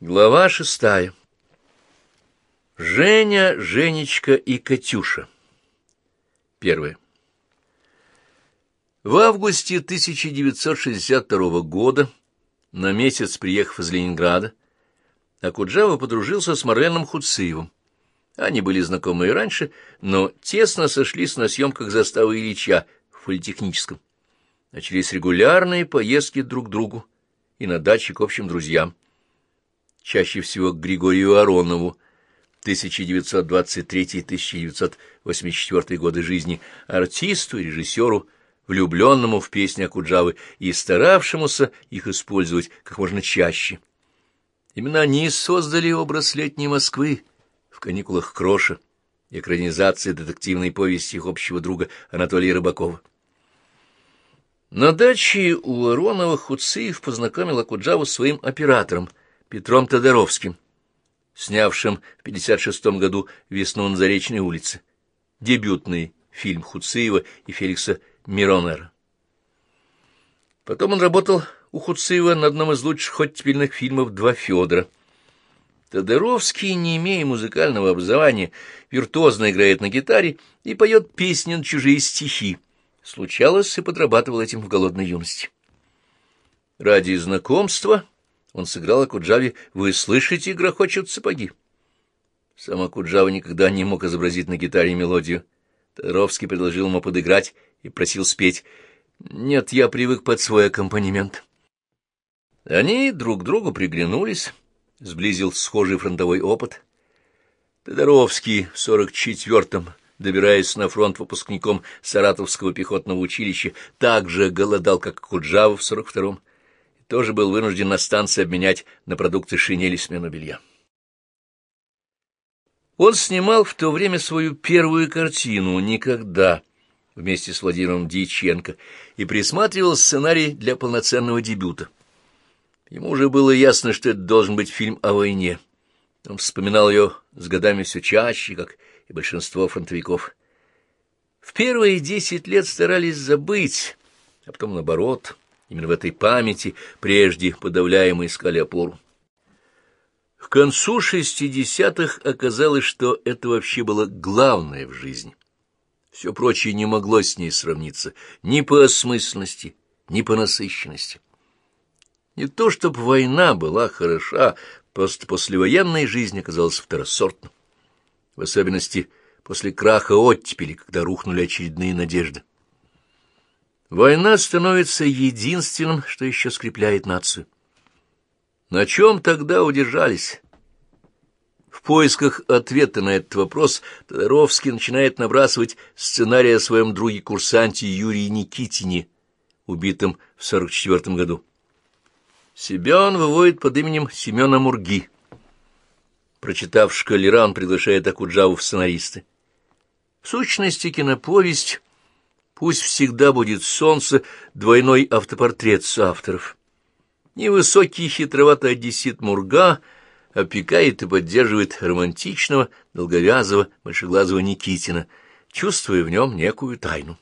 Глава шестая. Женя, Женечка и Катюша. Первое. В августе 1962 года, на месяц приехав из Ленинграда, Акуджава подружился с Марленом Хуциевым. Они были знакомы и раньше, но тесно сошлись на съемках заставы Ильича в политехническом. Начались регулярные поездки друг к другу и на даче к общим друзьям чаще всего к Григорию Аронову, 1923-1984 годы жизни, артисту и режиссеру, влюбленному в песни Акуджавы и старавшемуся их использовать как можно чаще. Именно они создали образ летней Москвы в каникулах Кроша и экранизации детективной повести их общего друга Анатолия Рыбакова. На даче у Аронова Хуциев познакомил Акуджаву с своим оператором — Петром Тодоровским, снявшим в 1956 году «Весну на Заречной улице», дебютный фильм Хуциева и Феликса Миронера. Потом он работал у Хуциева на одном из лучших оттепельных фильмов «Два Федора». Тодоровский, не имея музыкального образования, виртуозно играет на гитаре и поет песни на чужие стихи. Случалось и подрабатывал этим в голодной юности. Ради знакомства он сыграл Акуджаве «Вы слышите, грохочут сапоги». Сам Акуджава никогда не мог изобразить на гитаре мелодию. Таровский предложил ему подыграть и просил спеть. «Нет, я привык под свой аккомпанемент». Они друг другу приглянулись, сблизил схожий фронтовой опыт. Тодоровский в сорок четвертом, добираясь на фронт выпускником Саратовского пехотного училища, так же голодал, как Куджава в сорок втором тоже был вынужден на станции обменять на продукты шинели смену белья. Он снимал в то время свою первую картину «Никогда» вместе с Владимиром Дьяченко и присматривал сценарий для полноценного дебюта. Ему уже было ясно, что это должен быть фильм о войне. Он вспоминал ее с годами все чаще, как и большинство фронтовиков. В первые десять лет старались забыть, а потом наоборот — Именно в этой памяти прежде подавляемые искали опору. К концу шестидесятых оказалось, что это вообще было главное в жизни. Все прочее не могло с ней сравниться ни по осмысленности, ни по насыщенности. Не то, чтобы война была хороша, просто послевоенная жизнь оказалась второсортной. В особенности после краха оттепели, когда рухнули очередные надежды. Война становится единственным, что еще скрепляет нацию. На чем тогда удержались? В поисках ответа на этот вопрос Тодоровский начинает набрасывать сценарий о своем друге-курсанте Юрии Никитине, убитом в 44 году. Себя он выводит под именем Семена Мурги. Прочитав «Шкалера», приглашает Акуджаву в сценаристы. В сущности, киноповесть Пусть всегда будет солнце, двойной автопортрет с авторов. Невысокий хитроватый одессит Мурга опекает и поддерживает романтичного, долговязого, большеглазого Никитина, чувствуя в нем некую тайну.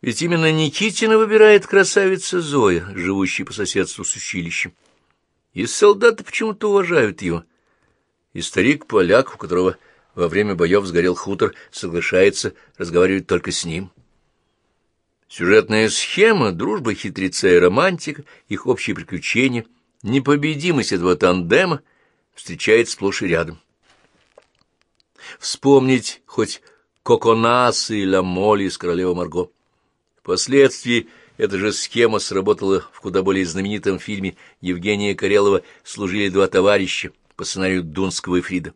Ведь именно Никитина выбирает красавица Зоя, живущая по соседству с училищем. И солдаты почему-то уважают его. И старик-поляк, у которого во время боев сгорел хутор, соглашается разговаривать только с ним. Сюжетная схема, дружба хитреца и романтика, их общие приключения, непобедимость этого тандема встречает сплошь и рядом. Вспомнить хоть Коконас и Ламоли из «Королева Марго». Впоследствии эта же схема сработала в куда более знаменитом фильме Евгения Карелова «Служили два товарища» по сценарию Дунского и Фрида.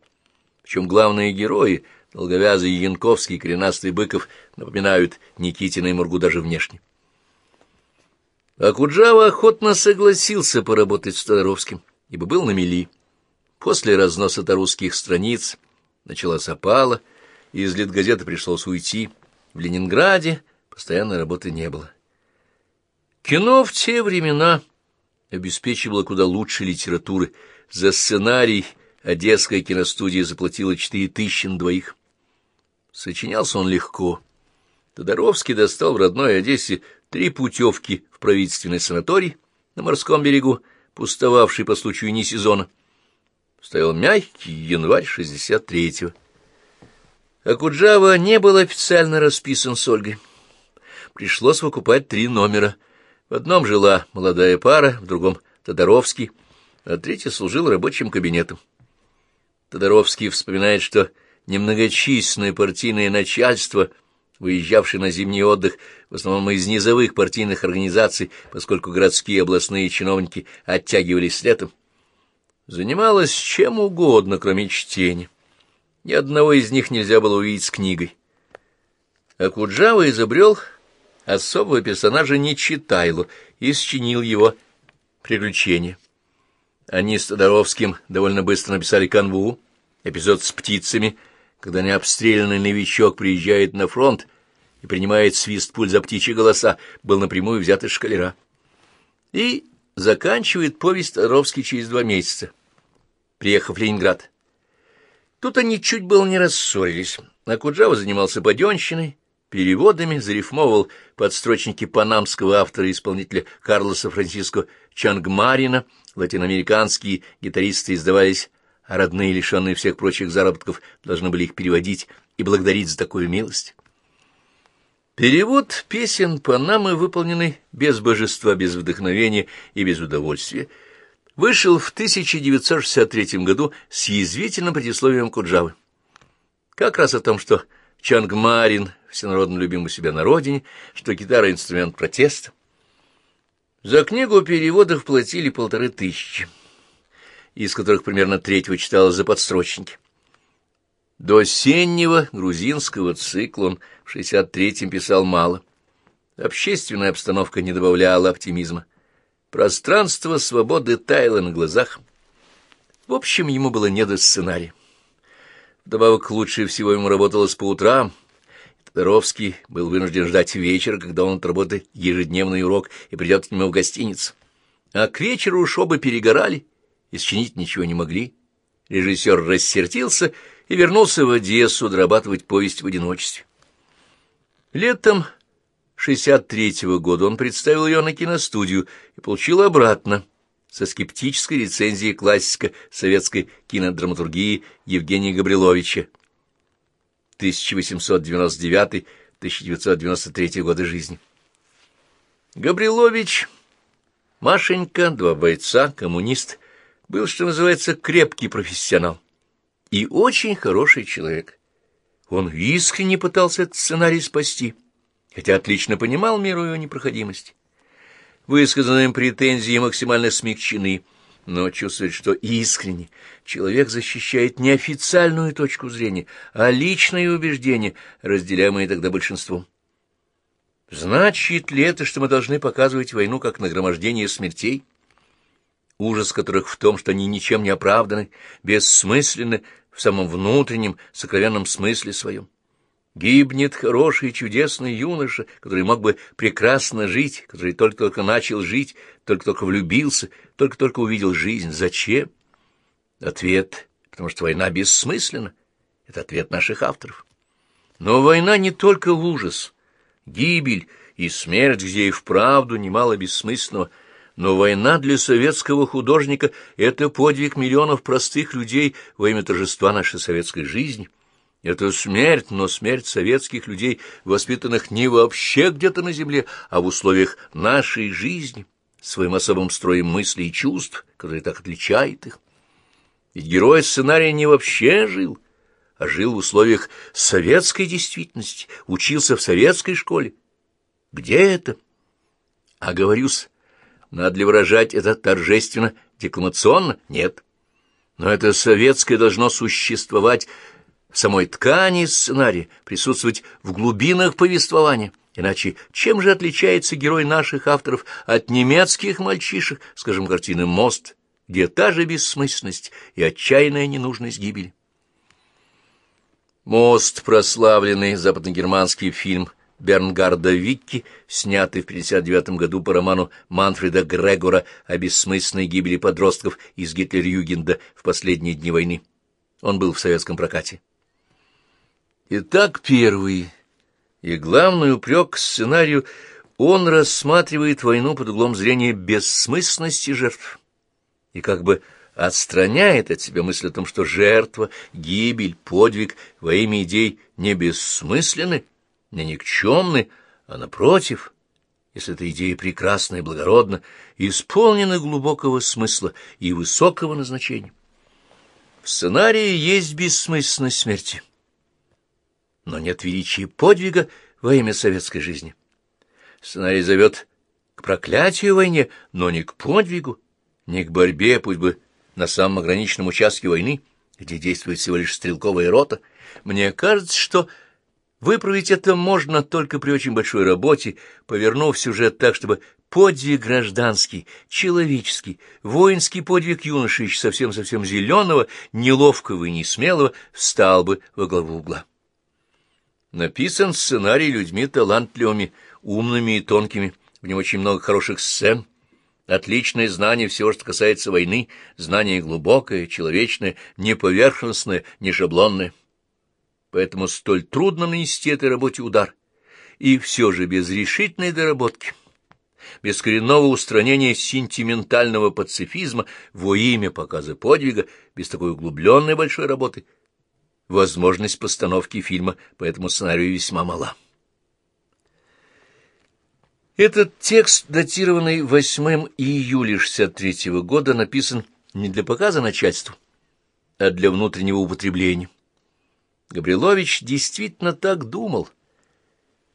Причем главные герои, долговязый Янковский и коренастый Быков, напоминают Никитина и Мургу даже внешне. Акуджава охотно согласился поработать с Тодоровским, ибо был на мели. После разноса русских страниц началась опала, и из Литгазеты пришлось уйти. В Ленинграде постоянной работы не было. Кино в те времена обеспечивало куда лучше литературы. За сценарий Одесская киностудия заплатила четыре тысячи на двоих. Сочинялся он легко. Тодоровский достал в родной Одессе три путевки в правительственный санаторий на морском берегу, пустовавший по случаю не сезона. Стоял мягкий январь 63-го. Акуджава не был официально расписан с Ольгой. Пришлось выкупать три номера. В одном жила молодая пара, в другом — Тодоровский, а третий служил рабочим кабинетом. Тодоровский вспоминает, что немногочисленное партийное начальство, выезжавшее на зимний отдых, в основном из низовых партийных организаций, поскольку городские и областные чиновники оттягивались летом, занималось чем угодно, кроме чтения. Ни одного из них нельзя было увидеть с книгой. А Куджава изобрел особого персонажа Нечитайлу и счинил его приключения. Они с Тодоровским довольно быстро написали канву, эпизод с птицами, когда необстрелянный новичок приезжает на фронт и принимает свист пуль за птичьи голоса, был напрямую взят из шкалера. И заканчивает повесть Тодоровский через два месяца, приехав в Ленинград. Тут они чуть было не рассорились, а Куджава занимался паденщиной, переводами, зарифмовывал подстрочники панамского автора-исполнителя Карлоса Франциско Чангмарина, латиноамериканские гитаристы издавались, а родные, лишенные всех прочих заработков, должны были их переводить и благодарить за такую милость. Перевод песен Панамы, выполненный без божества, без вдохновения и без удовольствия, вышел в 1963 году с язвительным предисловием Куджавы. Как раз о том, что Чангмарин всенародно любим у себя на родине, что гитара — инструмент протеста. За книгу переводов платили полторы тысячи, из которых примерно третьего читалось за подстрочники. До осеннего грузинского цикла он в 63-м писал мало. Общественная обстановка не добавляла оптимизма. Пространство свободы таяло на глазах. В общем, ему было не до сценария. Вдобавок, лучше всего ему работалось по утрам. Тодоровский был вынужден ждать вечера, когда он отработает ежедневный урок и придет к нему в гостиницу. А к вечеру уж оба перегорали, и счинить ничего не могли. Режиссер рассердился и вернулся в Одессу дорабатывать повесть в одиночестве. Летом 63-го года он представил ее на киностудию и получил обратно со скептической рецензией классика советской кинодраматургии Евгения Габриловича 1899-1993 годы жизни. Габрилович, Машенька, два бойца, коммунист, был, что называется, крепкий профессионал и очень хороший человек. Он искренне пытался этот сценарий спасти, хотя отлично понимал меру его непроходимости. Высказанные им претензии максимально смягчены, но чувствует, что искренне человек защищает не официальную точку зрения, а личные убеждения, разделяемые тогда большинством. Значит ли это, что мы должны показывать войну как нагромождение смертей? Ужас которых в том, что они ничем не оправданы, бессмысленны в самом внутреннем, сокровенном смысле своем. Гибнет хороший, чудесный юноша, который мог бы прекрасно жить, который только-только начал жить, только-только влюбился, только-только увидел жизнь. Зачем? Ответ, потому что война бессмысленна. Это ответ наших авторов. Но война не только ужас, гибель и смерть, где и вправду немало бессмысленного, но война для советского художника — это подвиг миллионов простых людей во имя торжества нашей советской жизни — это смерть, но смерть советских людей, воспитанных не вообще где-то на земле, а в условиях нашей жизни, своим особым строем мыслей и чувств, который так отличает их. Ведь герой сценария не вообще жил, а жил в условиях советской действительности, учился в советской школе. Где это? А говорюсь, надо ли выражать это торжественно, декламационно? Нет. Но это советское должно существовать в самой ткани сценария, присутствовать в глубинах повествования. Иначе чем же отличается герой наших авторов от немецких мальчишек, скажем, картины «Мост», где та же бессмысленность и отчаянная ненужность гибели? «Мост» — прославленный западногерманский фильм Бернгарда Викки, снятый в 1959 году по роману Манфреда Грегора о бессмысленной гибели подростков из Гитлер-Югенда в последние дни войны. Он был в советском прокате. Итак, первый. И главный упрек к сценарию он рассматривает войну под углом зрения бессмысленности жертв, и как бы отстраняет от себя мысль о том, что жертва, гибель, подвиг во имя идей не бессмысленны, не никчемны, а напротив, если эта идея прекрасна и благородна, исполнена глубокого смысла и высокого назначения. В сценарии есть бессмысленность смерти, но нет величия подвига во имя советской жизни. Сценарий зовет к проклятию войне, но не к подвигу, не к борьбе, пусть бы на самом ограниченном участке войны, где действует всего лишь стрелковая рота. Мне кажется, что выправить это можно только при очень большой работе, повернув сюжет так, чтобы подвиг гражданский, человеческий, воинский подвиг юноши, совсем-совсем зеленого, неловкого и несмелого, встал бы во главу угла. Написан сценарий людьми талантливыми, умными и тонкими, в нем очень много хороших сцен, отличное знание всего, что касается войны, знание глубокое, человечное, не поверхностное, не шаблонное. Поэтому столь трудно нанести этой работе удар. И все же без решительной доработки, без коренного устранения сентиментального пацифизма во имя показа подвига, без такой углубленной большой работы, возможность постановки фильма по этому сценарию весьма мала. Этот текст, датированный 8 июля 63 -го года, написан не для показа начальству, а для внутреннего употребления. Габрилович действительно так думал,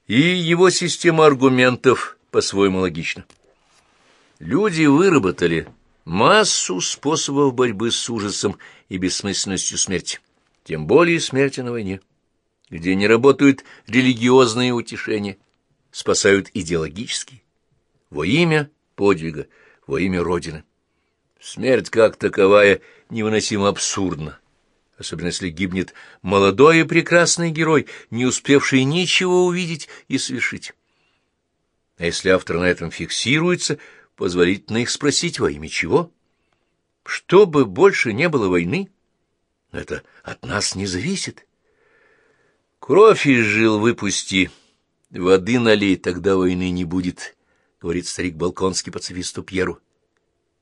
и его система аргументов по-своему логична. Люди выработали массу способов борьбы с ужасом и бессмысленностью смерти, тем более смерти на войне, где не работают религиозные утешения, спасают идеологически, во имя подвига, во имя Родины. Смерть как таковая невыносимо абсурдна, особенно если гибнет молодой и прекрасный герой, не успевший ничего увидеть и совершить. А если автор на этом фиксируется, позволительно их спросить во имя чего? Чтобы больше не было войны? Это от нас не зависит. Кровь из жил выпусти, — Воды налей, тогда войны не будет, — говорит старик Балконский пацифисту Пьеру.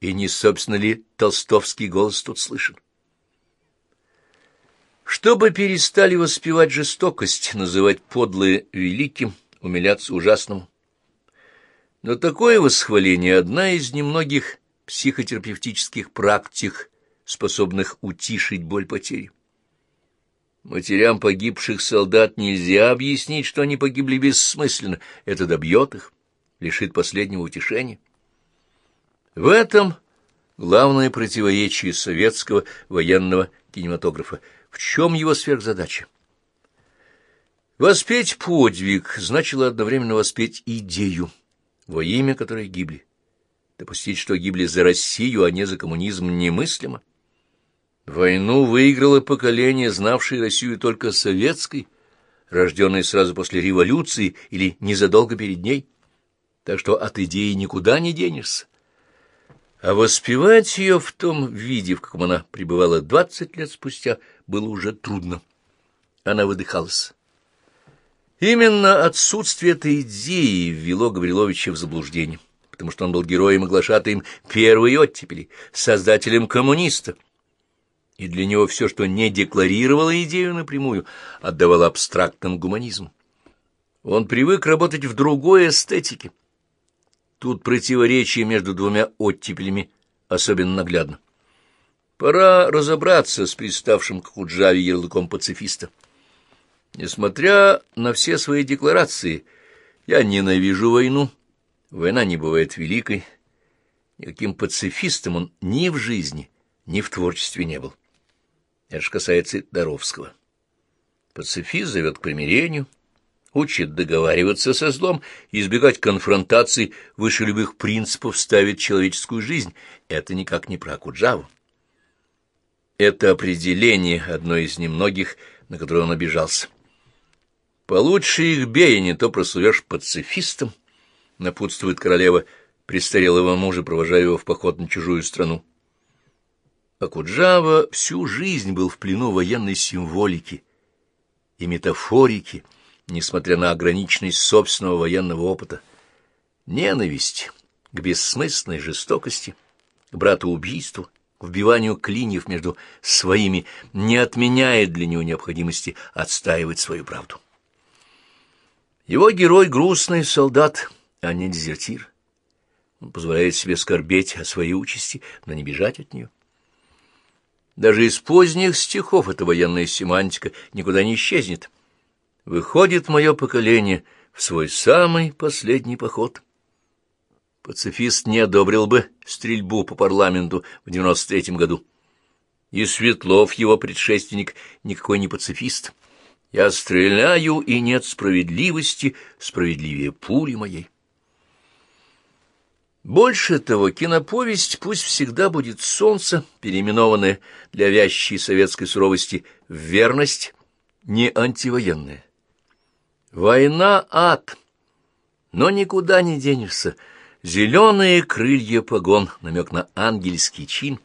И не, собственно ли, толстовский голос тут слышен? Чтобы перестали воспевать жестокость, называть подлое великим, умиляться ужасному. Но такое восхваление — одна из немногих психотерапевтических практик, способных утишить боль потери. Матерям погибших солдат нельзя объяснить, что они погибли бессмысленно. Это добьет их, лишит последнего утешения. В этом главное противоречие советского военного кинематографа. В чем его сверхзадача? Воспеть подвиг значило одновременно воспеть идею, во имя которой гибли. Допустить, что гибли за Россию, а не за коммунизм, немыслимо. Войну выиграло поколение, знавшее Россию только советской, рожденное сразу после революции или незадолго перед ней, так что от идеи никуда не денешься. А воспевать ее в том виде, в каком она пребывала двадцать лет спустя, было уже трудно. Она выдыхалась. Именно отсутствие этой идеи ввело Гавриловича в заблуждение, потому что он был героем и глашатаем первой оттепели, создателем коммуниста, и для него все, что не декларировало идею напрямую, отдавало абстрактным гуманизму. Он привык работать в другой эстетике. Тут противоречие между двумя оттепелями особенно наглядно. Пора разобраться с приставшим к Худжаве ярлыком пацифиста. Несмотря на все свои декларации, я ненавижу войну. Война не бывает великой. Никаким пацифистом он ни в жизни, ни в творчестве не был. Это же касается Доровского. Пацифист зовет к примирению, учит договариваться со злом, избегать конфронтаций, выше любых принципов ставит человеческую жизнь. Это никак не про Акуджаву. Это определение, одно из немногих, на которое он обижался. «Получше их бей, а не то прослывешь пацифистом», — напутствует королева престарелого мужа, провожая его в поход на чужую страну. Акуджава всю жизнь был в плену военной символики и метафорики, несмотря на ограниченность собственного военного опыта. Ненависть к бессмысленной жестокости, к братоубийству, к вбиванию клиньев между своими, не отменяет для него необходимости отстаивать свою правду. Его герой — грустный солдат, а не дезертир. Он позволяет себе скорбеть о своей участи, но не бежать от нее. Даже из поздних стихов эта военная семантика никуда не исчезнет. Выходит мое поколение в свой самый последний поход. Пацифист не одобрил бы стрельбу по парламенту в девяносто третьем году. И Светлов, его предшественник, никакой не пацифист. Я стреляю, и нет справедливости, справедливее пули моей. Больше того, киноповесть пусть всегда будет солнце, переименованное для вящей советской суровости в верность, не антивоенная. Война — ад, но никуда не денешься. Зеленые крылья погон, намек на ангельский чин,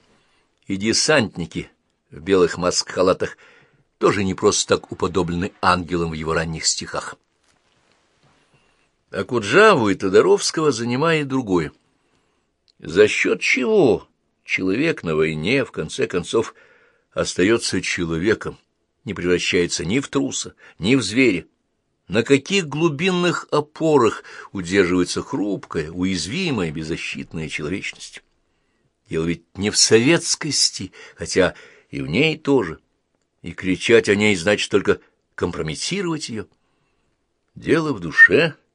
и десантники в белых маск-халатах тоже не просто так уподоблены ангелам в его ранних стихах. А Куджаву и Тодоровского занимает другое — за счет чего человек на войне, в конце концов, остается человеком, не превращается ни в труса, ни в зверя? На каких глубинных опорах удерживается хрупкая, уязвимая, беззащитная человечность? Дело ведь не в советскости, хотя и в ней тоже. И кричать о ней значит только компрометировать ее. Дело в душе —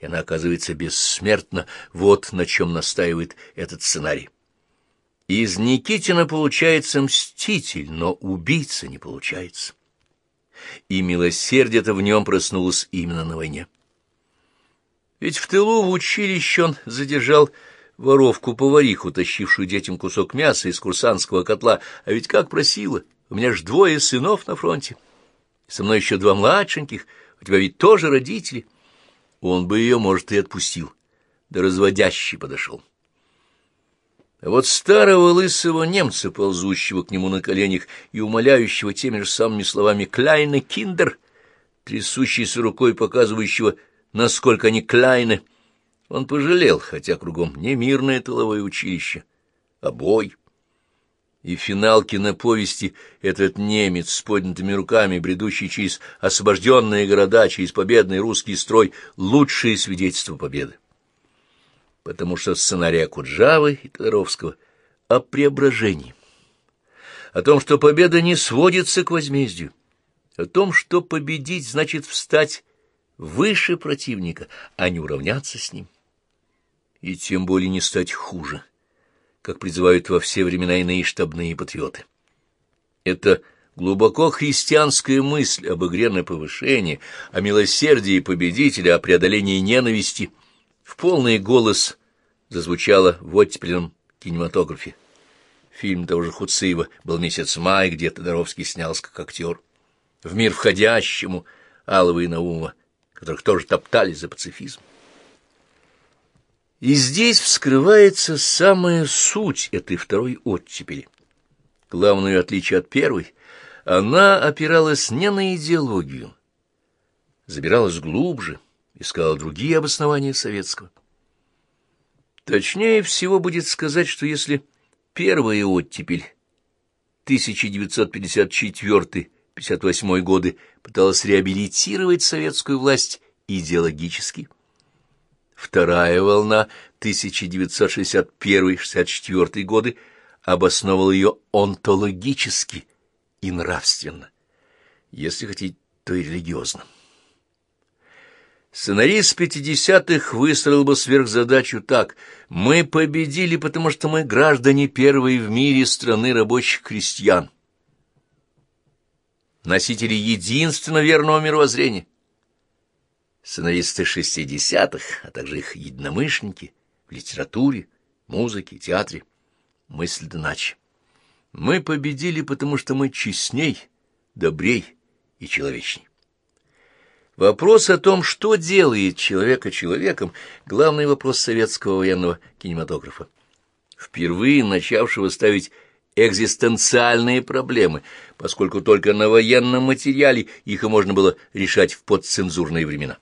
и она оказывается бессмертна. Вот на чем настаивает этот сценарий. Из Никитина получается мститель, но убийца не получается. И милосердие-то в нем проснулось именно на войне. Ведь в тылу в училище он задержал воровку-повариху, тащившую детям кусок мяса из курсантского котла, а ведь как просила, у меня ж двое сынов на фронте, со мной еще два младшеньких, у тебя ведь тоже родители — он бы ее, может, и отпустил. Да разводящий подошел. А вот старого лысого немца, ползущего к нему на коленях и умоляющего теми же самыми словами «Кляйне киндер», трясущейся рукой показывающего, насколько они кляйны, он пожалел, хотя кругом не мирное тыловое училище, а бой. И финал киноповести этот немец с поднятыми руками, бредущий через освобожденные города, через победный русский строй, лучшее свидетельство победы. Потому что сценарий Акуджавы и Тодоровского о преображении, о том, что победа не сводится к возмездию, о том, что победить значит встать выше противника, а не уравняться с ним, и тем более не стать хуже как призывают во все времена иные штабные патриоты. Это глубоко христианская мысль об игре на повышение, о милосердии победителя, о преодолении ненависти в полный голос зазвучала в оттепельном кинематографе. Фильм того же Хуциева был месяц май, где Тодоровский снялся как актер. В мир входящему Алова и Наумова, которых тоже топтали за пацифизм. И здесь вскрывается самая суть этой второй оттепели. Главное отличие от первой — она опиралась не на идеологию, забиралась глубже, искала другие обоснования советского. Точнее всего будет сказать, что если первая оттепель 1954-58 годы пыталась реабилитировать советскую власть идеологически, Вторая волна 1961-64 годы обосновывала ее онтологически и нравственно, если хотите, то и религиозно. Сценарист 50-х выстроил бы сверхзадачу так. Мы победили, потому что мы граждане первой в мире страны рабочих крестьян. Носители единственно верного мировоззрения сценаристы шестидесятых, а также их единомышленники в литературе, музыке, театре, мыслят иначе. Мы победили, потому что мы честней, добрей и человечней. Вопрос о том, что делает человека человеком, главный вопрос советского военного кинематографа. Впервые начавшего ставить экзистенциальные проблемы, поскольку только на военном материале их и можно было решать в подцензурные времена.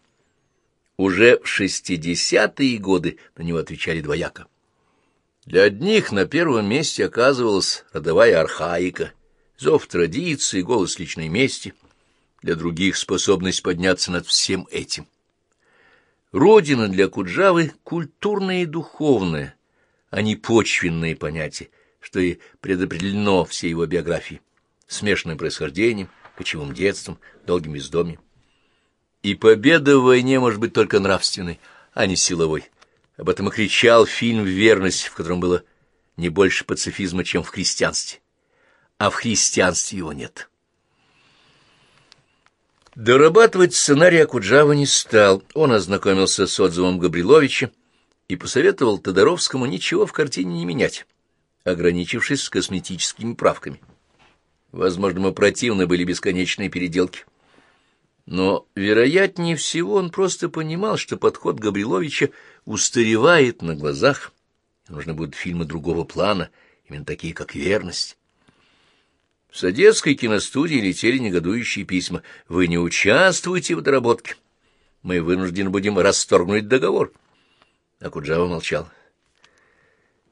Уже в шестидесятые годы на него отвечали двояко. Для одних на первом месте оказывалась родовая архаика, зов традиции, голос личной мести, для других — способность подняться над всем этим. Родина для Куджавы — культурное и духовное, а не почвенные понятия, что и предопределено всей его биографией, смешанным происхождением, кочевым детством, долгим бездомьем. И победа в войне может быть только нравственной, а не силовой. Об этом и кричал фильм «Верность», в котором было не больше пацифизма, чем в христианстве. А в христианстве его нет. Дорабатывать сценарий Акуджава не стал. Он ознакомился с отзывом Габриловича и посоветовал Тодоровскому ничего в картине не менять, ограничившись косметическими правками. Возможно, ему противны были бесконечные переделки. Но, вероятнее всего, он просто понимал, что подход Габриловича устаревает на глазах. Нужны будут фильмы другого плана, именно такие, как «Верность». С Одесской киностудии летели негодующие письма. «Вы не участвуете в доработке. Мы вынуждены будем расторгнуть договор». А Куджава молчал.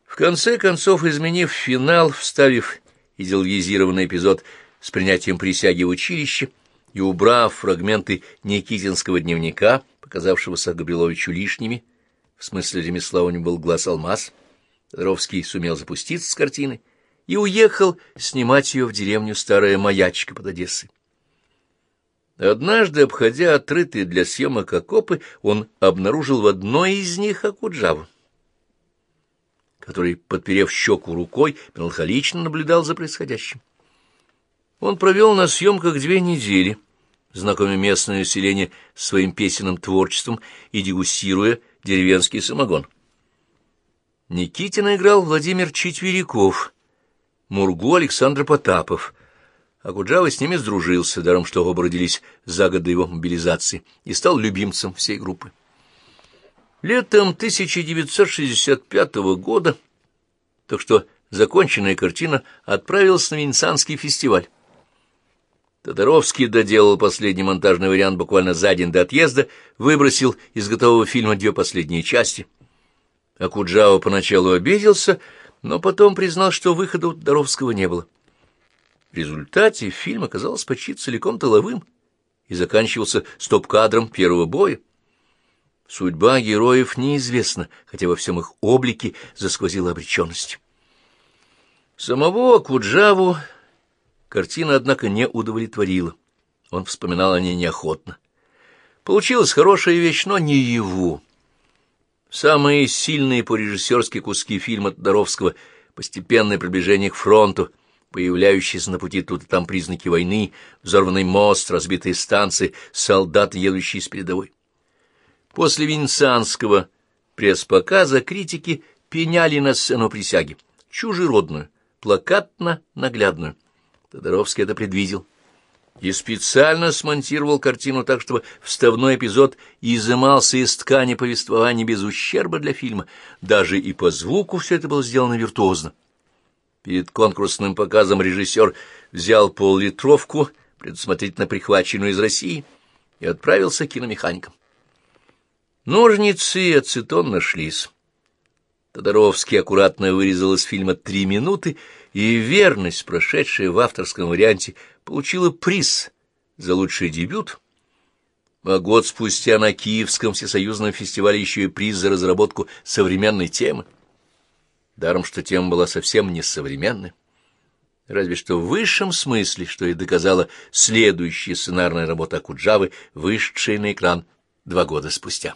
В конце концов, изменив финал, вставив идеологизированный эпизод с принятием присяги в училище, и, убрав фрагменты Никитинского дневника, показавшегося Габриловичу лишними, в смысле ремесла у него был глаз-алмаз, Ровский сумел запуститься с картины и уехал снимать ее в деревню Старая Маячка под Одессой. Однажды, обходя отрытые для съемок окопы, он обнаружил в одной из них Акуджаву, который, подперев щеку рукой, меланхолично наблюдал за происходящим. Он провел на съемках две недели — знакомя местное население своим песенным творчеством и дегустируя деревенский самогон. Никитина играл Владимир Четверяков, Мургу Александр Потапов, а Куджава с ними сдружился, даром что оба родились за год до его мобилизации, и стал любимцем всей группы. Летом 1965 года, так что законченная картина отправилась на Венецианский фестиваль. Тодоровский доделал последний монтажный вариант буквально за день до отъезда, выбросил из готового фильма две последние части. А Куджава поначалу обиделся, но потом признал, что выхода у Тодоровского не было. В результате фильм оказался почти целиком тыловым и заканчивался стоп-кадром первого боя. Судьба героев неизвестна, хотя во всем их облике засквозила обреченность. Самого Куджаву Картина, однако, не удовлетворила. Он вспоминал о ней неохотно. Получилась хорошая вещь, но не его. Самые сильные по режиссерски куски фильма Тодоровского «Постепенное приближение к фронту», появляющиеся на пути тут и там признаки войны, взорванный мост, разбитые станции, солдаты, едущие с передовой. После венецианского пресс-показа критики пеняли на сцену присяги, чужеродную, плакатно-наглядную. Тодоровский это предвидел и специально смонтировал картину так, чтобы вставной эпизод изымался из ткани повествования без ущерба для фильма. Даже и по звуку все это было сделано виртуозно. Перед конкурсным показом режиссер взял пол-литровку, предусмотрительно прихваченную из России, и отправился к киномеханикам. Ножницы и ацетон нашлись. Тодоровский аккуратно вырезал из фильма три минуты, и верность, прошедшая в авторском варианте, получила приз за лучший дебют, а год спустя на Киевском всесоюзном фестивале еще и приз за разработку современной темы. Даром, что тема была совсем не современной, разве что в высшем смысле, что и доказала следующая сценарная работа Акуджавы, вышедшая на экран два года спустя.